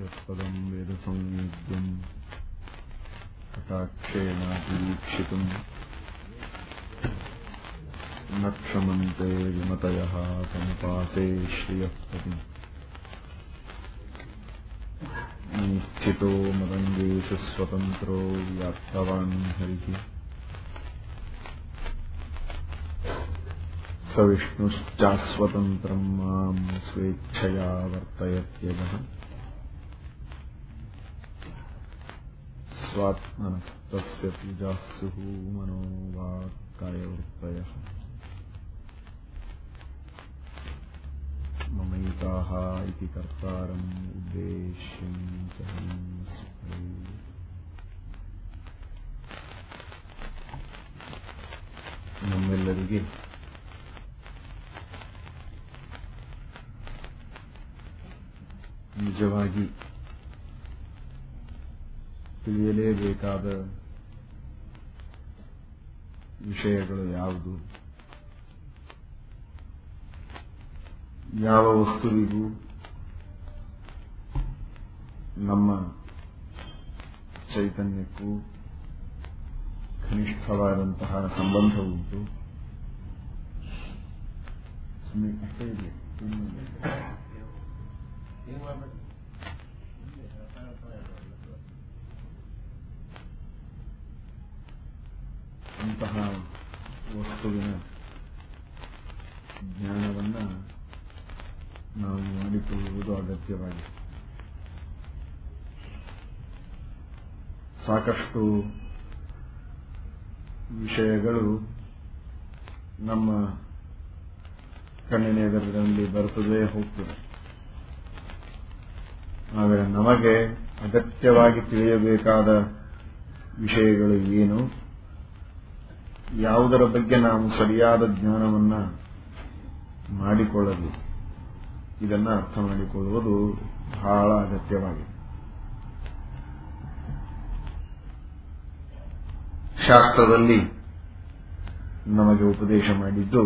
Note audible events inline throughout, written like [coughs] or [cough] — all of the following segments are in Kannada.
यत्पदं वेदसंयुग्धम् कटाक्षेणातिवीक्षितुम् न क्षमन्ते विमतयः समुपासे श्रियः पतिम् निश्चितो मदङ्गेषु स्वतन्त्रो व्याप्तवान् हरिः। स विष्णुश्चास्वतन्त्रम् माम् स्वेच्छया वर्तयत्यजः स्वात्मनः तस्य पूजाः स्युः मनो वाक्कायवृत्तयः ममैताः इति कर्तारम् उद्देश्यम् च हरिं स्मरे ನಮ್ಮೆಲ್ಲರಿಗೆ ನಿಜವಾಗಿ ತಿಳಿಯಲೇಬೇಕಾದ ವಿಷಯಗಳು ಯಾವುದು? ಯಾವ ವಸ್ತುವಿಗೂ ನಮ್ಮ ಚೈತನ್ಯಕ್ಕೂ ಕನಿಷ್ಠವಾದಂತಹ ಸಂಬಂಧ ಉಂಟು ಸುಮ್ಮನೆ ಅಷ್ಟೇ ಇದೆ. ಅಂತಹ ವಸ್ತುವಿನ ಜ್ಞಾನವನ್ನ ನಾವು ಮಾಡಿಕೊಳ್ಳುವುದು ಅಗತ್ಯವಾಗಿದೆ. ಸಾಕಷ್ಟು ವಿಷಯಗಳು ನಮ್ಮ ಕಣ್ಣಿನ ಎದುರಿನಲ್ಲಿ ಬರುತ್ತದೆ ಹೋಗ್ತದೆ. ಆದರೆ ನಮಗೆ ಅಗತ್ಯವಾಗಿ ತಿಳಿಯಬೇಕಾದ ವಿಷಯಗಳು ಏನು? ಯಾವುದರ ಬಗ್ಗೆ ನಾವು ಸರಿಯಾದ ಜ್ಞಾನವನ್ನ ಮಾಡಿಕೊಳ್ಳಬೇಕು ಇದನ್ನ ಅರ್ಥ ಮಾಡಿಕೊಳ್ಳುವುದು ಬಹಳ ಅಗತ್ಯವಾಗಿದೆ. ಶಾಸ್ತ್ರದಲ್ಲಿ ನಮಗೆ ಉಪದೇಶ ಮಾಡಿದ್ದು,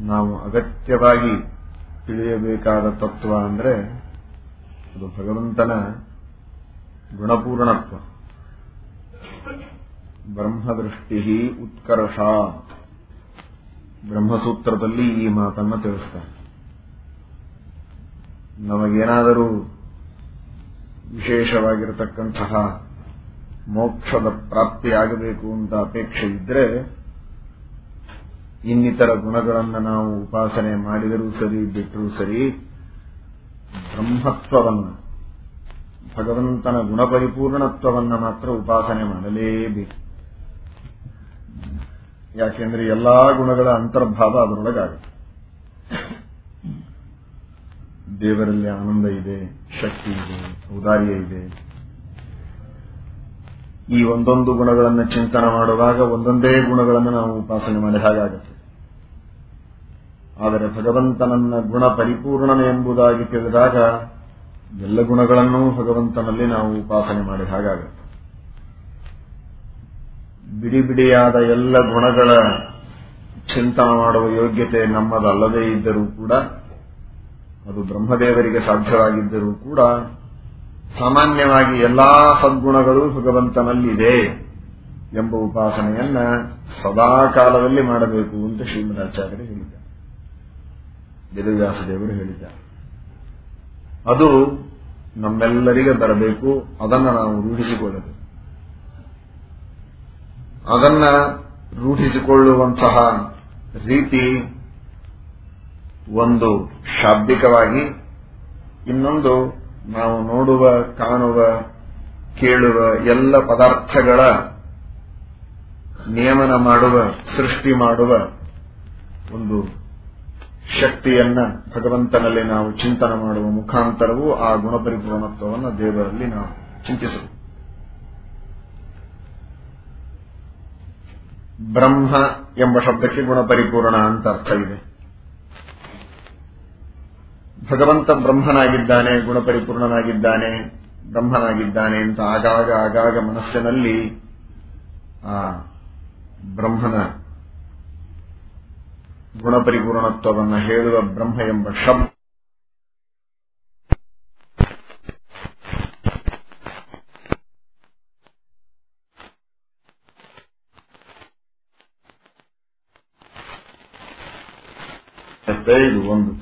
ನಾವು ಅಗತ್ಯವಾಗಿ ತಿಳಿಯಬೇಕಾದ ತತ್ವ ಅಂದರೆ ಅದು ಭಗವಂತನ ಗುಣಪೂರ್ಣತ್ವ. ಬ್ರಹ್ಮದೃಷ್ಟಿ ಉತ್ಕರ್ಷ. ಬ್ರಹ್ಮಸೂತ್ರದಲ್ಲಿ ಈ ಮಾತನ್ನು ತಿಳಿಸ್ತಾರೆ. ನಮಗೇನಾದರೂ ವಿಶೇಷವಾಗಿರತಕ್ಕಂತಹ ಮೋಕ್ಷದ ಪ್ರಾಪ್ತಿಯಾಗಬೇಕು ಅಂತ ಅಪೇಕ್ಷೆ ಇದ್ರೆ, ಇನ್ನಿತರ ಗುಣಗಳನ್ನು ನಾವು ಉಪಾಸನೆ ಮಾಡಿದರೂ ಸರಿ ಬಿಟ್ಟರೂ ಸರಿ, ಬ್ರಹ್ಮತ್ವವನ್ನು, ಭಗವಂತನ ಗುಣಪರಿಪೂರ್ಣತ್ವವನ್ನು ಮಾತ್ರ ಉಪಾಸನೆ ಮಾಡಲೇಬೇಕು. ಯಾಕೆಂದ್ರೆ ಎಲ್ಲಾ ಗುಣಗಳ ಅಂತರ್ಭಾವ ಅದರೊಳಗಾಗುತ್ತೆ. ದೇವರಲ್ಲಿ ಆನಂದ ಇದೆ, ಶಕ್ತಿ ಇದೆ, ಔದಾರ್ಯ ಇದೆ. ಈ ಒಂದೊಂದು ಗುಣಗಳನ್ನು ಚಿಂತನೆ ಮಾಡುವಾಗ ಒಂದೊಂದೇ ಗುಣಗಳನ್ನು ನಾವು ಉಪಾಸನೆ ಮಾಡಿ ಹಾಗಾಗುತ್ತೆ. ಆದರೆ ಭಗವಂತನನ್ನ ಗುಣ ಪರಿಪೂರ್ಣನೆ ಎಂಬುದಾಗಿ ತಿಳಿದಾಗ ಎಲ್ಲ ಗುಣಗಳನ್ನೂ ಭಗವಂತನಲ್ಲಿ ನಾವು ಉಪಾಸನೆ ಮಾಡಿ ಹಾಗಾಗುತ್ತೆ. ಬಿಡಿ ಬಿಡಿಯಾದ ಎಲ್ಲ ಗುಣಗಳ ಚಿಂತನೆ ಮಾಡುವ ಯೋಗ್ಯತೆ ನಮ್ಮದಲ್ಲದೇ ಇದ್ದರೂ ಕೂಡ, ಅದು ಬ್ರಹ್ಮದೇವರಿಗೆ ಸಾಧ್ಯವಾಗಿದ್ದರೂ ಕೂಡ, ಸಾಮಾನ್ಯವಾಗಿ ಎಲ್ಲಾ ಸದ್ಗುಣಗಳು ಭಗವಂತನಲ್ಲಿದೆ ಎಂಬ ಉಪಾಸನೆಯನ್ನ ಸದಾ ಕಾಲದಲ್ಲಿ ಮಾಡಬೇಕು ಅಂತ ಶ್ರೀಮದಾಚಾರ್ಯರು ಹೇಳಿದ್ದಾರೆ. ದೇವರು ಹೇಳಿದ್ದಾರೆ. ಅದು ನಮ್ಮೆಲ್ಲರಿಗೆ ಬರಬೇಕು, ಅದನ್ನು ನಾವು ರೂಢಿಸಿಕೊಳ್ಳಬೇಕು. ಅದನ್ನ ರೂಢಿಸಿಕೊಳ್ಳುವಂತಹ ರೀತಿ ಒಂದು ಶಾಬ್ದಿಕವಾಗಿ ಇನ್ನೊಂದು ನಾವು ನೋಡುವ, ಕಾಣುವ, ಕೇಳುವ ಎಲ್ಲ ಪದಾರ್ಥಗಳ ನಿಯಮನ ಮಾಡುವ, ಸೃಷ್ಟಿ ಮಾಡುವ ಒಂದು ಶಕ್ತಿಯನ್ನ ಭಗವಂತನಲ್ಲಿ ನಾವು ಚಿಂತನೆ ಮಾಡುವ ಮುಖಾಂತರವೂ ಆ ಗುಣಪರಿಪೂರ್ಣತ್ವವನ್ನು ದೇವರಲ್ಲಿ ನಾವು ಚಿಂತಿಸಬೇಕು ಬ್ರಹ್ಮ ಎಂಬ ಶಬ್ದಕ್ಕೆ ಗುಣಪರಿಪೂರ್ಣ ಅಂತ ಅರ್ಥ ಇದೆ. ಭಗವಂತ ಬ್ರಹ್ಮನಾಗಿದ್ದಾನೆ, ಗುಣಪರಿಪೂರ್ಣನಾಗಿದ್ದಾನೆ, ಬ್ರಹ್ಮನಾಗಿದ್ದಾನೆ ಅಂತ ಆಗಾಗ ಆಗಾಗ ಮನಸ್ಸಿನಲ್ಲಿ ಆ ಬ್ರಹ್ಮನ ಗುಣಪರಿಪೂರ್ಣತ್ವವನ್ನು ಹೇಳುವ ಬ್ರಹ್ಮ ಎಂಬ ಶಬ್ದ ಇದು ಒಂದು.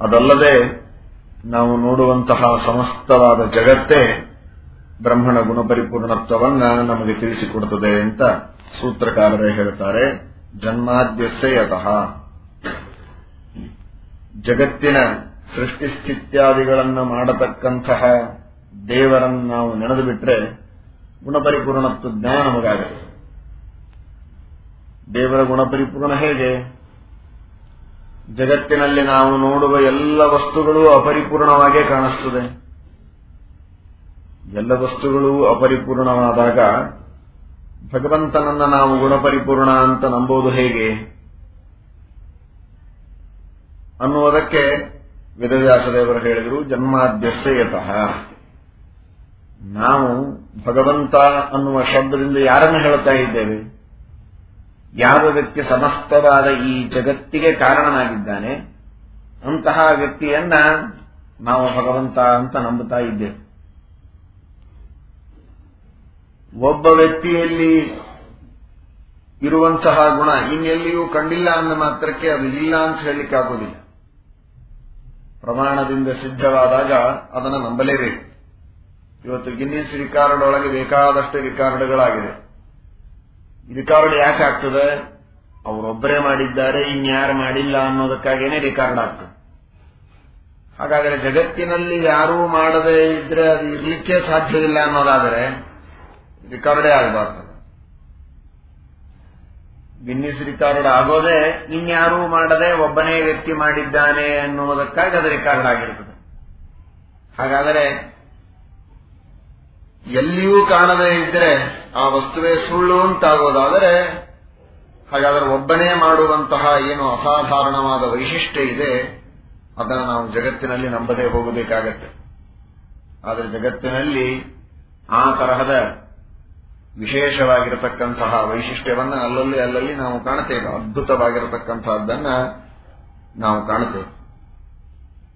ಅದಲ್ಲದೆ ನಾವು ನೋಡುವಂತಹ ಸಮಸ್ತವಾದ ಜಗತ್ತೇ ಬ್ರಹ್ಮಣ ಗುಣಪರಿಪೂರ್ಣತ್ವವನ್ನ ನಮಗೆ ತಿಳಿಸಿಕೊಡುತ್ತದೆ ಅಂತ ಸೂತ್ರಕಾರರೇ ಹೇಳ್ತಾರೆ ಜನ್ಮಾದ್ಯಸ್ಯತಃ ಜಗತ್ತಿನ ಸೃಷ್ಟಿಸ್ಥಿತ್ಯಾದಿಗಳನ್ನು ಮಾಡತಕ್ಕಂತಹ ದೇವರನ್ನು ನಾವು ನೆನೆದು ಬಿಟ್ರೆ ಗುಣಪರಿಪೂರ್ಣತ್ವ ಜ್ಞಾನ ನಮಗಾಗುತ್ತೆ ದೇವರ ಗುಣಪರಿಪೂರ್ಣ ಹೇಗೆ? ಜಗತ್ತಿನಲ್ಲಿ ನಾವು ನೋಡುವ ಎಲ್ಲ ವಸ್ತುಗಳು ಅಪರಿಪೂರ್ಣವಾಗೇ ಕಾಣಿಸ್ತದೆ. ಎಲ್ಲ ವಸ್ತುಗಳು ಅಪರಿಪೂರ್ಣವಾದಾಗ ಭಗವಂತನನ್ನ ನಾವು ಗುಣಪರಿಪೂರ್ಣ ಅಂತ ನಂಬೋದು ಹೇಗೆ? ಅನ್ನುವುದಕ್ಕೆ ವೇದವ್ಯಾಸದೇವರು ಹೇಳಿದರು ಜನ್ಮಾದ್ಯಸ್ಯತಃ ನಾವು ಭಗವಂತ ಅನ್ನುವ ಶಬ್ದದಿಂದ ಯಾರನ್ನು ಹೇಳುತ್ತಾ ಇದ್ದೇವೆ? ಯಾವ ವ್ಯಕ್ತಿ ಸಮಸ್ತವಾದ ಈ ಜಗತ್ತಿಗೆ ಕಾರಣನಾಗಿದ್ದಾನೆ, ಅಂತಹ ವ್ಯಕ್ತಿಯನ್ನ ನಾವು ಭಗವಂತ ಅಂತ ನಂಬುತ್ತಾ ಇದ್ದೇವೆ. ಒಬ್ಬ ವ್ಯಕ್ತಿಯಲ್ಲಿ ಇರುವಂತಹ ಗುಣ ಇನ್ನೆಲ್ಲಿಯೂ ಕಂಡಿಲ್ಲ ಅಂದ ಮಾತ್ರಕ್ಕೆ ಅದು ಇಲ್ಲ ಅಂತ ಹೇಳಲಿಕ್ಕೆ ಆಗೋದಿಲ್ಲ ಪ್ರಮಾಣದಿಂದ ಸಿದ್ಧವಾದಾಗ ಅದನ್ನು ನಂಬಲೇಬೇಕು. ಇವತ್ತು ಗಿನ್ನಿಸ್ ರಿಕಾರ್ಡ್ ಒಳಗೆ ಬೇಕಾದಷ್ಟು ರಿಕಾರ್ಡ್ಗಳಾಗಿದೆ ರಿಕಾರ್ಡ್ ಯಾಕೆ ಆಗ್ತದೆ? ಅವರೊಬ್ಬರೇ ಮಾಡಿದ್ದಾರೆ, ಇನ್ಯಾರು ಮಾಡಿಲ್ಲ ಅನ್ನೋದಕ್ಕಾಗೇನೆ ರಿಕಾರ್ಡ್ ಆಗ್ತದೆ. ಹಾಗಾದರೆ ಜಗತ್ತಿನಲ್ಲಿ ಯಾರೂ ಮಾಡದೇ ಇದ್ರೆ ಅದು ಇರ್ಲಿಕ್ಕೆ ಸಾಧ್ಯವಿಲ್ಲ ಅನ್ನೋದಾದರೆ ರಿಕಾರ್ಡೇ ಆಗಬಾರ್ದು. ಗಿನ್ನಿಸ್ ರಿಕಾರ್ಡ್ ಆಗೋದೇ ಇನ್ಯಾರೂ ಮಾಡದೆ ಒಬ್ಬನೇ ವ್ಯಕ್ತಿ ಮಾಡಿದ್ದಾನೆ ಅನ್ನುವುದಕ್ಕಾಗಿ ಅದು ರಿಕಾರ್ಡ್ ಆಗಿರುತ್ತದೆ. ಹಾಗಾದರೆ ಎಲ್ಲಿಯೂ ಕಾಣದೇ ಇದ್ರೆ ಆ ವಸ್ತುವೇ ಸುಳ್ಳು ಅಂತಾಗೋದಾದರೆ, ಹಾಗಾದರೆ ಒಬ್ಬನೇ ಮಾಡುವಂತಹ ಏನು ಅಸಾಧಾರಣವಾದ ವೈಶಿಷ್ಟ್ಯ ಇದೆ, ಅದನ್ನು ನಾವು ಜಗತ್ತಿನಲ್ಲಿ ನಂಬದೇ ಹೋಗಬೇಕಾಗತ್ತೆ. ಆದರೆ ಜಗತ್ತಿನಲ್ಲಿ ಆ ತರಹದ ವಿಶೇಷವಾಗಿರತಕ್ಕಂತಹ ವೈಶಿಷ್ಟ್ಯವನ್ನು ಅಲ್ಲಲ್ಲಿ ಅಲ್ಲಲ್ಲಿ ನಾವು ಕಾಣುತ್ತೇವೆ. ಅದ್ಭುತವಾಗಿರತಕ್ಕಂತಹದ್ದನ್ನ ನಾವು ಕಾಣುತ್ತೇವೆ.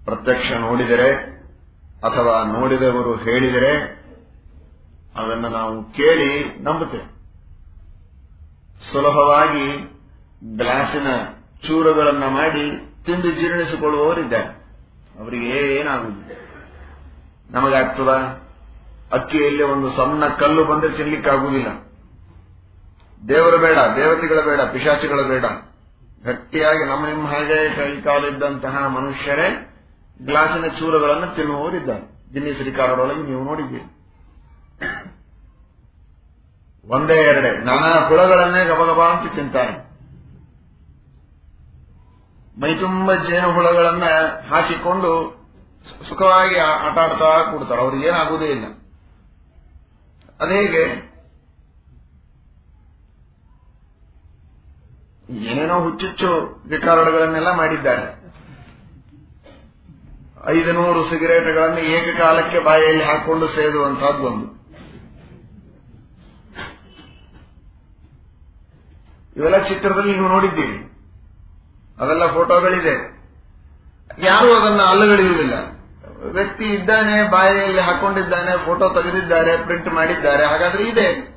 ಪ್ರತ್ಯಕ್ಷ ನೋಡಿದರೆ ಅಥವಾ ನೋಡಿದವರು ಹೇಳಿದರೆ ಅದನ್ನು ನಾವು ಕೇಳಿ ನಂಬುತ್ತೇವೆ. ಸುಲಭವಾಗಿ ಗ್ಲಾಸಿನ ಚೂರುಗಳನ್ನು ಮಾಡಿ ತಿಂದು ಜೀರ್ಣಿಸಿಕೊಳ್ಳುವವರಿದ್ದಾರೆ. ಅವರಿಗೆ ಏನಾಗುವುದಿಲ್ಲ ನಮಗಾಗ್ತದ? ಅಕ್ಕಿಯಲ್ಲಿ ಒಂದು ಸಣ್ಣ ಕಲ್ಲು ಬಂದರೆ ತಿನ್ಲಿಕ್ಕಾಗುವುದಿಲ್ಲ ದೇವರು ಬೇಡ, ದೇವತೆಗಳ ಬೇಡ, ಪಿಶಾಚಿಗಳ ಬೇಡ. ಗಟ್ಟಿಯಾಗಿ ನಮ್ಮ ನಿಮ್ಮ ಹಾಗೆ ಕೈ ಕಾಲಿದ್ದಂತಹ ಮನುಷ್ಯರೇ ಗ್ಲಾಸಿನ ಚೂರುಗಳನ್ನು ತಿನ್ನುವವರಿದ್ದಾರೆ. ದಿನ ಶ್ರೀಕಾರರೊಳಗೆ ನೀವು ನೋಡಿದ್ದೀರಿ. [coughs] ಒಂದೇ ಎರಡೇ. ನಾನಾ ಹುಳಗಳನ್ನೇ ಗಬಗಬ ಅಂತ ತಿಂತಾರೆ. ಮೈತುಂಬ ಜೇನು ಹುಳಗಳನ್ನ ಹಾಕಿಕೊಂಡು ಸುಖವಾಗಿ ಆಟ ಆಡ್ತಾ ಕೂಡ್ತಾರೆ. ಅವ್ರಿಗೆ ಏನಾಗುವುದೇ ಇಲ್ಲ. ಅದೇಗೆ ಏನೇನೋ ಹುಚ್ಚುಚ್ಚು ರಿಕಾರ್ಡ್ಗಳನ್ನೆಲ್ಲ ಮಾಡಿದ್ದಾರೆ. ಐದು ನೂರು ಸಿಗರೇಟ್ಗಳನ್ನು ಏಕಕಾಲಕ್ಕೆ ಬಾಯಲ್ಲಿ ಹಾಕೊಂಡು ಸೇದುವಂತಹದ್ದೊಂದು ಇವೆಲ್ಲ ಚಿತ್ರದಲ್ಲಿ ನೀವು ನೋಡಿದ್ದೀರಿ. ಅದೆಲ್ಲ ಫೋಟೋಗಳಿದೆ. ಯಾರು ಅದನ್ನು ಅಲ್ಲಗಳಿಯುವುದಿಲ್ಲ. ವ್ಯಕ್ತಿ ಇದ್ದಾನೆ, ಬಾಯಲ್ಲಿ ಹಾಕೊಂಡಿದ್ದಾನೆ, ಫೋಟೋ ತೆಗೆದಿದ್ದಾರೆ, ಪ್ರಿಂಟ್ ಮಾಡಿದ್ದಾರೆ, ಹಾಗಾದ್ರೆ ಇದೆ.